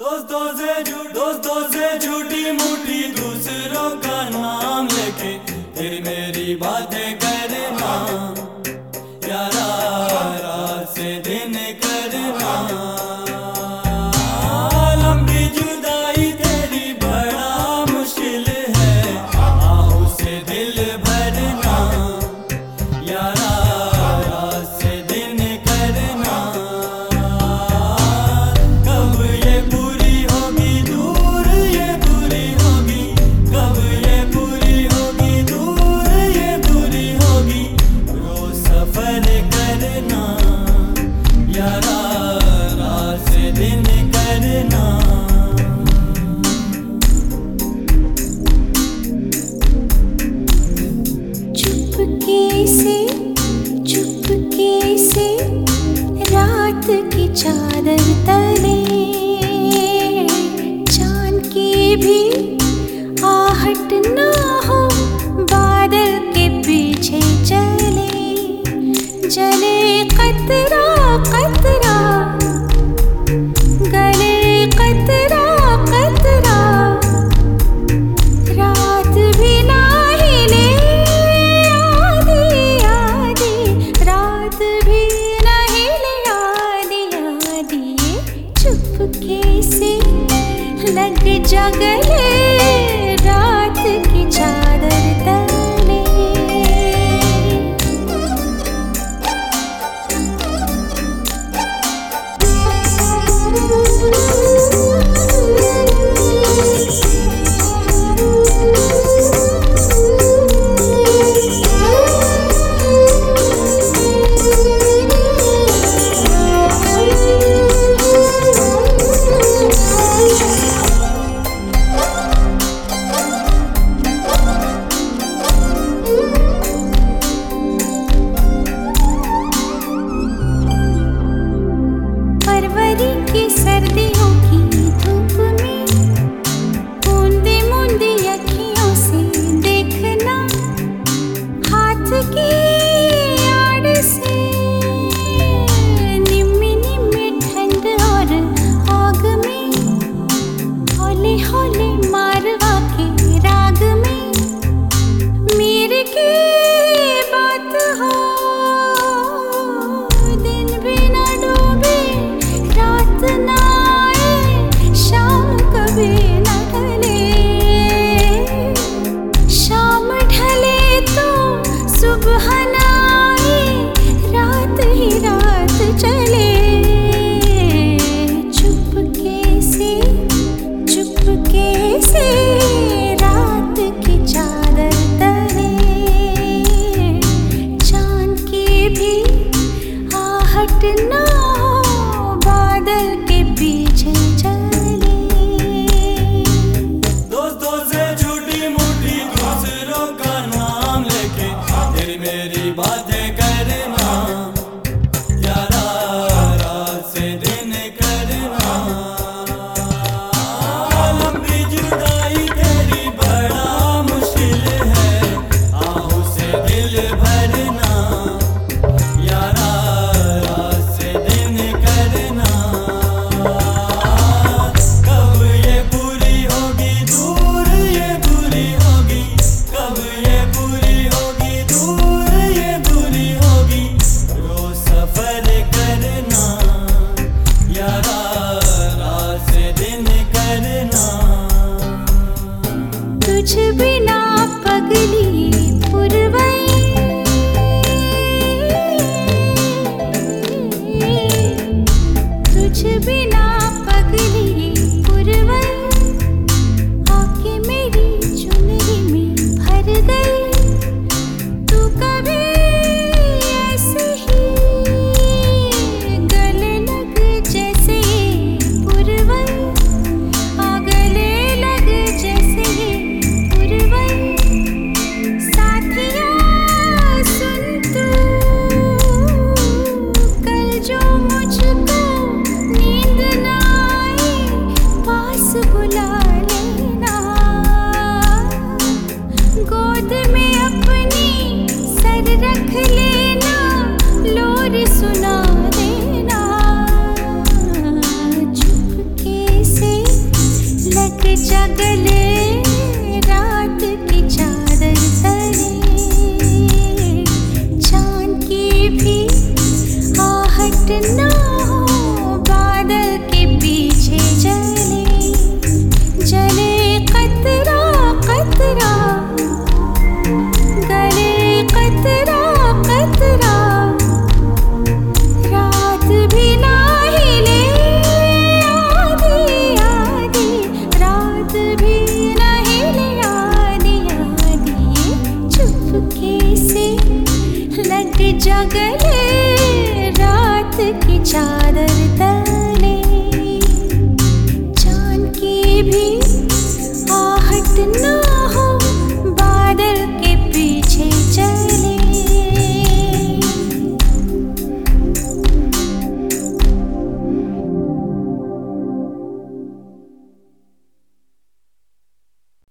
दोस्तों से दोस्तों से झूठी मूठी दूसरों का नाम लेके फिर मेरी बातें कतरा कतरा। गले कतरा कतरा। राहिलियानि रा भिनानि यदि चुप्के सी लगले मुझ भी So sunao गले रात की चादर।